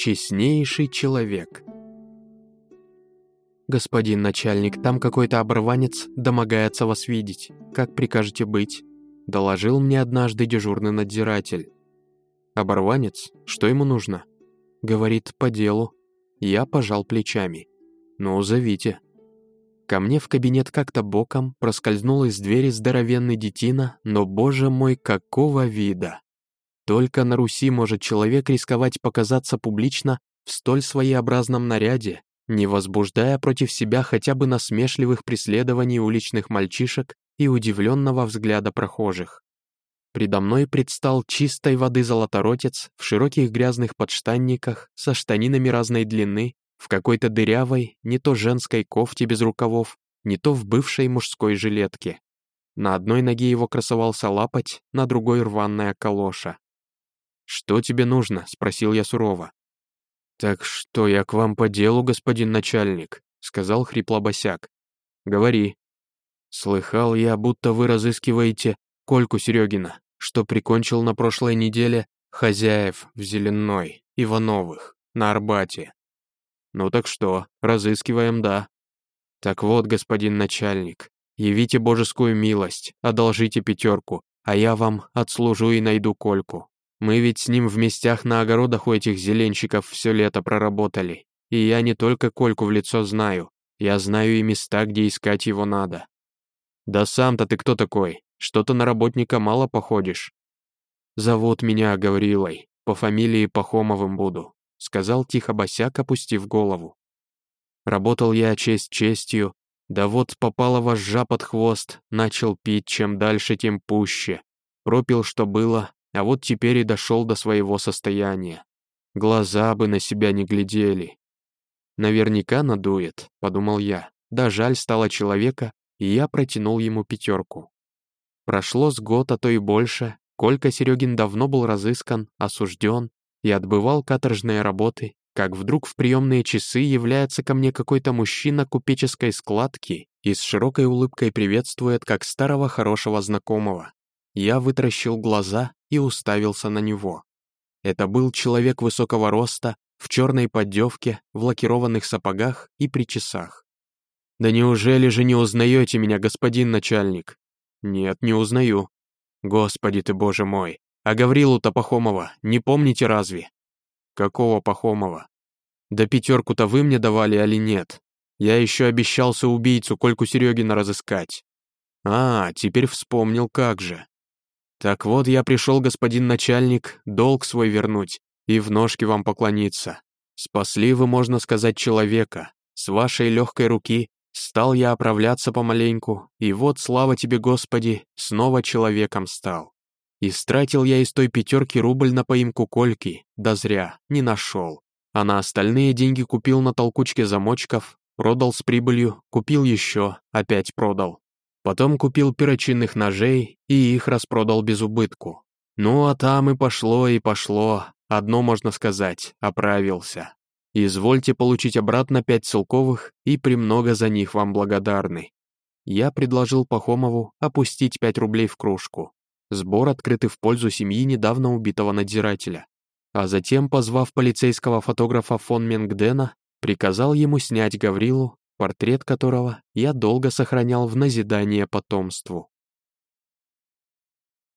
честнейший человек. «Господин начальник, там какой-то оборванец домогается вас видеть. Как прикажете быть?» — доложил мне однажды дежурный надзиратель. «Оборванец? Что ему нужно?» Говорит, по делу. Я пожал плечами. «Ну, зовите». Ко мне в кабинет как-то боком проскользнул из двери здоровенный детина, но, боже мой, какого вида! Только на Руси может человек рисковать показаться публично в столь своеобразном наряде, не возбуждая против себя хотя бы насмешливых преследований уличных мальчишек и удивленного взгляда прохожих. Предо мной предстал чистой воды золоторотец в широких грязных подштанниках со штанинами разной длины, в какой-то дырявой, не то женской кофте без рукавов, не то в бывшей мужской жилетке. На одной ноге его красовался лапоть, на другой рваная калоша. «Что тебе нужно?» — спросил я сурово. «Так что, я к вам по делу, господин начальник», — сказал хриплобосяк. «Говори». «Слыхал я, будто вы разыскиваете Кольку Серегина, что прикончил на прошлой неделе хозяев в Зеленой, Ивановых, на Арбате. Ну так что, разыскиваем, да. Так вот, господин начальник, явите божескую милость, одолжите пятерку, а я вам отслужу и найду Кольку. Мы ведь с ним в местях на огородах у этих зеленщиков все лето проработали. И я не только Кольку в лицо знаю, я знаю и места, где искать его надо. Да сам-то ты кто такой? Что-то на работника мало походишь. Зовут меня Гаврилой, по фамилии Пахомовым буду, сказал тихо босяк, опустив голову. Работал я честь честью, да вот попала вожжа под хвост, начал пить, чем дальше, тем пуще. Пропил, что было, а вот теперь и дошел до своего состояния. Глаза бы на себя не глядели. Наверняка надует, подумал я. Да жаль стало человека, и я протянул ему пятерку. Прошло с год, а то и больше. Колька Серегин давно был разыскан, осужден и отбывал каторжные работы, как вдруг в приемные часы является ко мне какой-то мужчина купеческой складки и с широкой улыбкой приветствует как старого хорошего знакомого. Я вытаращил глаза и уставился на него. Это был человек высокого роста, в черной поддевке, в лакированных сапогах и при часах. «Да неужели же не узнаете меня, господин начальник?» «Нет, не узнаю». «Господи ты, боже мой! А Гаврилу-то Пахомова не помните разве?» «Какого Пахомова?» «Да пятерку-то вы мне давали, али нет? Я еще обещался убийцу Кольку Серегина разыскать». «А, теперь вспомнил, как же. «Так вот, я пришел, господин начальник, долг свой вернуть и в ножки вам поклониться. Спасли вы, можно сказать, человека. С вашей легкой руки стал я оправляться помаленьку, и вот, слава тебе, Господи, снова человеком стал. И стратил я из той пятерки рубль на поимку Кольки, да зря, не нашел. А на остальные деньги купил на толкучке замочков, продал с прибылью, купил еще, опять продал. Потом купил перочинных ножей и их распродал без убытку. Ну а там и пошло, и пошло. Одно можно сказать, оправился. Извольте получить обратно пять целковых и премного за них вам благодарны. Я предложил Пахомову опустить пять рублей в кружку. Сбор открытый в пользу семьи недавно убитого надзирателя. А затем, позвав полицейского фотографа фон Менгдена, приказал ему снять Гаврилу портрет которого я долго сохранял в назидание потомству.